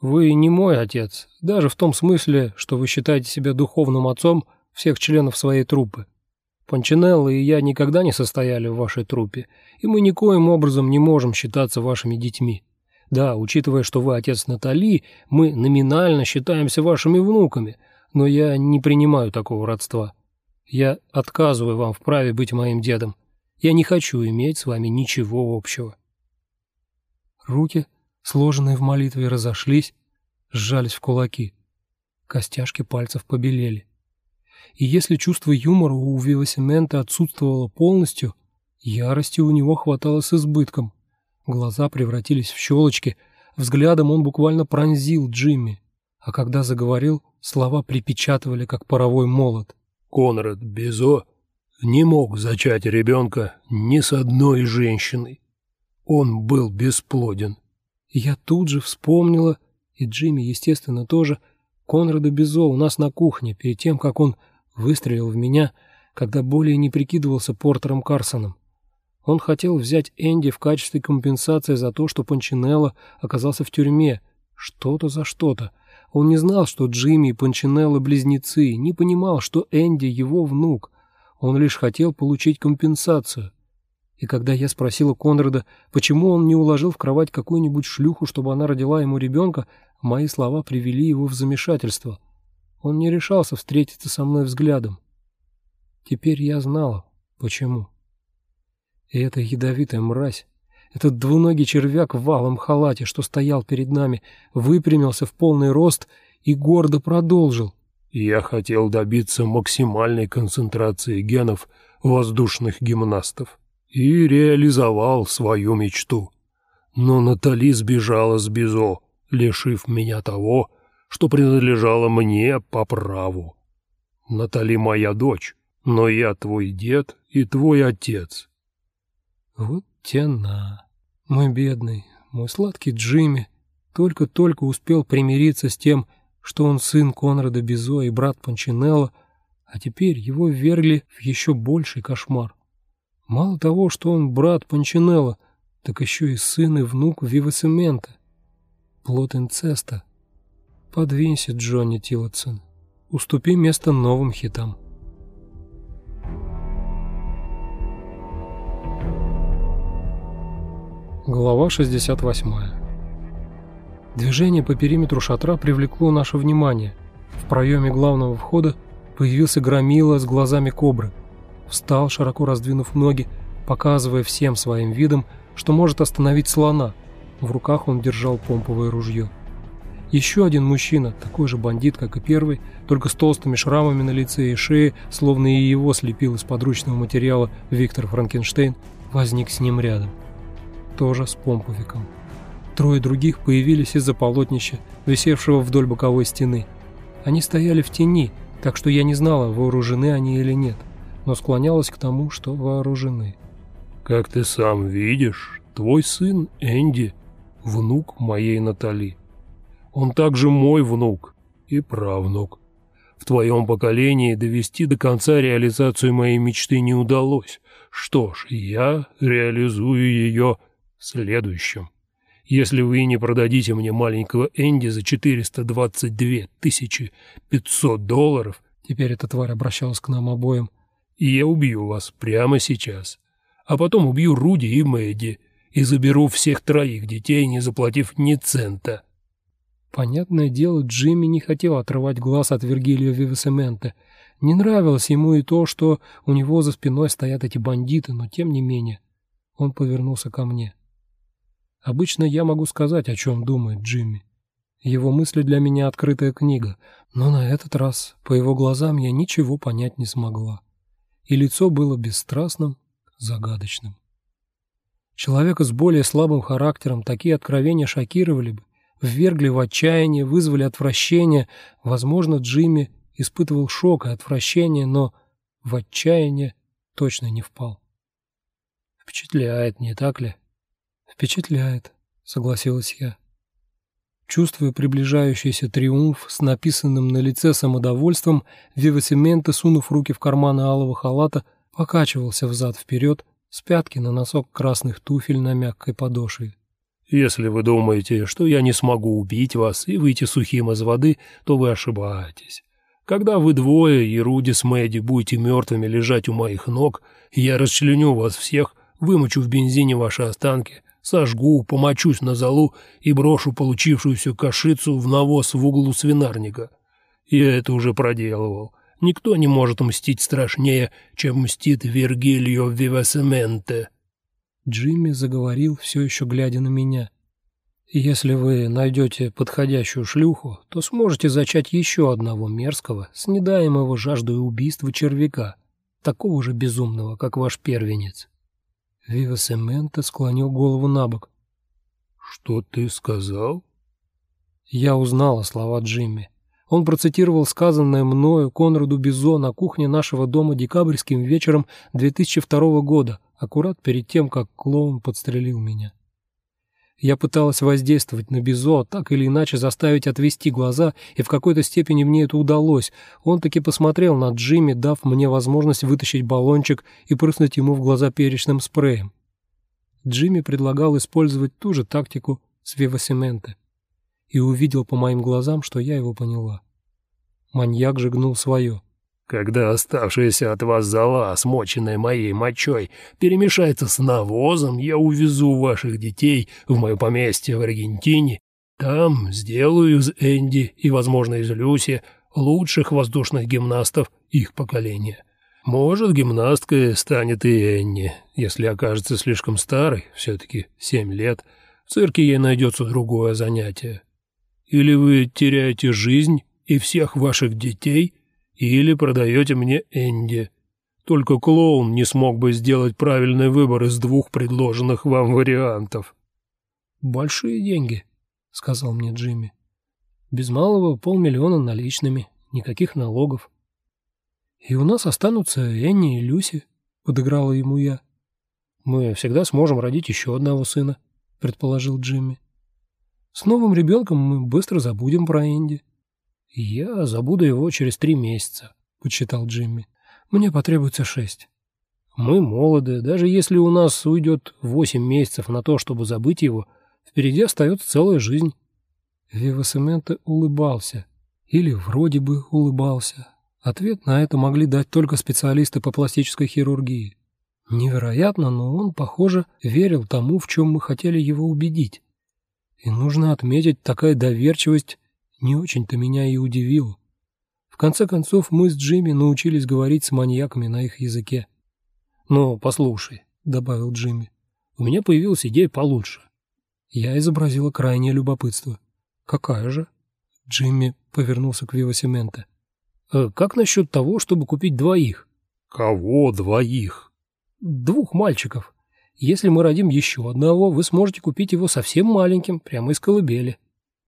Вы не мой отец, даже в том смысле, что вы считаете себя духовным отцом всех членов своей труппы. Пончинелло и я никогда не состояли в вашей труппе, и мы никоим образом не можем считаться вашими детьми. Да, учитывая, что вы отец Натали, мы номинально считаемся вашими внуками, но я не принимаю такого родства. Я отказываю вам в праве быть моим дедом. Я не хочу иметь с вами ничего общего». Руки, сложенные в молитве, разошлись, сжались в кулаки. Костяшки пальцев побелели. И если чувство юмора у Вивасимента отсутствовало полностью, ярости у него хватало с избытком. Глаза превратились в щелочки, взглядом он буквально пронзил Джимми, а когда заговорил, слова припечатывали, как паровой молот. «Конрад Безо не мог зачать ребенка ни с одной женщиной. Он был бесплоден». Я тут же вспомнила, и Джимми, естественно, тоже, Конрада Безо у нас на кухне, перед тем, как он выстрелил в меня, когда более не прикидывался Портером Карсоном. Он хотел взять Энди в качестве компенсации за то, что Панчинелло оказался в тюрьме. Что-то за что-то. Он не знал, что Джимми и Панчинелло близнецы, не понимал, что Энди его внук. Он лишь хотел получить компенсацию. И когда я спросила Конрада, почему он не уложил в кровать какую-нибудь шлюху, чтобы она родила ему ребенка, мои слова привели его в замешательство. Он не решался встретиться со мной взглядом. Теперь я знала, почему. И эта ядовитая мразь, этот двуногий червяк в валом халате, что стоял перед нами, выпрямился в полный рост и гордо продолжил. «Я хотел добиться максимальной концентрации генов воздушных гимнастов и реализовал свою мечту. Но Натали сбежала с Бизо, лишив меня того, что принадлежало мне по праву. Натали моя дочь, но я твой дед и твой отец. Вот тяна. Мой бедный, мой сладкий Джимми только-только успел примириться с тем, что он сын Конрада Бизо и брат Панчинелло, а теперь его ввергли в еще больший кошмар. Мало того, что он брат Панчинелло, так еще и сын и внук Вивасемента. Плод инцеста — Подвинься, Джонни Тиллотсон. Уступи место новым хитам. Глава 68. Движение по периметру шатра привлекло наше внимание. В проеме главного входа появился громила с глазами кобры. Встал, широко раздвинув ноги, показывая всем своим видом, что может остановить слона. В руках он держал помповое ружье. Еще один мужчина, такой же бандит, как и первый, только с толстыми шрамами на лице и шее, словно и его слепил из подручного материала Виктор Франкенштейн, возник с ним рядом. Тоже с помповиком. Трое других появились из-за полотнища, висевшего вдоль боковой стены. Они стояли в тени, так что я не знала, вооружены они или нет, но склонялась к тому, что вооружены. «Как ты сам видишь, твой сын Энди, внук моей Натали. Он также мой внук и правнук. В твоем поколении довести до конца реализацию моей мечты не удалось. Что ж, я реализую ее в следующем. Если вы не продадите мне маленького Энди за 422 тысячи 500 долларов, теперь эта тварь обращалась к нам обоим, и я убью вас прямо сейчас. А потом убью Руди и Мэдди и заберу всех троих детей, не заплатив ни цента. Понятное дело, Джимми не хотел отрывать глаз от Вергилио Вивесемента. Не нравилось ему и то, что у него за спиной стоят эти бандиты, но тем не менее он повернулся ко мне. Обычно я могу сказать, о чем думает Джимми. Его мысли для меня открытая книга, но на этот раз по его глазам я ничего понять не смогла. И лицо было бесстрастным, загадочным. Человека с более слабым характером такие откровения шокировали бы, ввергли в отчаяние, вызвали отвращение. Возможно, Джимми испытывал шок и отвращение, но в отчаяние точно не впал. Впечатляет, не так ли? Впечатляет, согласилась я. Чувствуя приближающийся триумф с написанным на лице самодовольством, Вивасименто, сунув руки в карманы алого халата, покачивался взад-вперед с пятки на носок красных туфель на мягкой подошве. Если вы думаете, что я не смогу убить вас и выйти сухим из воды, то вы ошибаетесь. Когда вы двое, и с Мэдди, будете мертвыми лежать у моих ног, я расчленю вас всех, вымочу в бензине ваши останки, сожгу, помочусь на залу и брошу получившуюся кашицу в навоз в углу свинарника. Я это уже проделывал. Никто не может мстить страшнее, чем мстит Вергилио Вивасементе. Джимми заговорил, все еще глядя на меня. «Если вы найдете подходящую шлюху, то сможете зачать еще одного мерзкого, снедаемого жаждой убийства червяка, такого же безумного, как ваш первенец». Вива Семента склонил голову на бок. «Что ты сказал?» Я узнала слова Джимми. Он процитировал сказанное мною Конраду Бизо на кухне нашего дома декабрьским вечером 2002 года, аккурат перед тем, как клоун подстрелил меня. Я пыталась воздействовать на Бизо, так или иначе заставить отвести глаза, и в какой-то степени мне это удалось. Он таки посмотрел на Джимми, дав мне возможность вытащить баллончик и прыснуть ему в глаза перечным спреем. Джимми предлагал использовать ту же тактику с Вивасименте и увидел по моим глазам, что я его поняла. Маньяк же гнул свое. Когда оставшаяся от вас зола, смоченная моей мочой, перемешается с навозом, я увезу ваших детей в мое поместье в Аргентине. Там сделаю из Энди и, возможно, из Люси лучших воздушных гимнастов их поколения. Может, гимнасткой станет и Энни, если окажется слишком старой, все-таки семь лет. В цирке ей найдется другое занятие. Или вы теряете жизнь и всех ваших детей – или продаете мне Энди. Только клоун не смог бы сделать правильный выбор из двух предложенных вам вариантов». «Большие деньги», — сказал мне Джимми. «Без малого полмиллиона наличными, никаких налогов». «И у нас останутся Энни и Люси», — подыграла ему я. «Мы всегда сможем родить еще одного сына», — предположил Джимми. «С новым ребенком мы быстро забудем про Энди». «Я забуду его через три месяца», — подсчитал Джимми. «Мне потребуется шесть». «Мы молоды. Даже если у нас уйдет восемь месяцев на то, чтобы забыть его, впереди остается целая жизнь». Вивасементе улыбался. Или вроде бы улыбался. Ответ на это могли дать только специалисты по пластической хирургии. Невероятно, но он, похоже, верил тому, в чем мы хотели его убедить. И нужно отметить, такая доверчивость не очень-то меня и удивило. В конце концов, мы с Джимми научились говорить с маньяками на их языке. «Но послушай», — добавил Джимми, — «у меня появилась идея получше». Я изобразила крайнее любопытство. «Какая же?» Джимми повернулся к Вивасименте. «Э, «Как насчет того, чтобы купить двоих?» «Кого двоих?» «Двух мальчиков. Если мы родим еще одного, вы сможете купить его совсем маленьким, прямо из колыбели».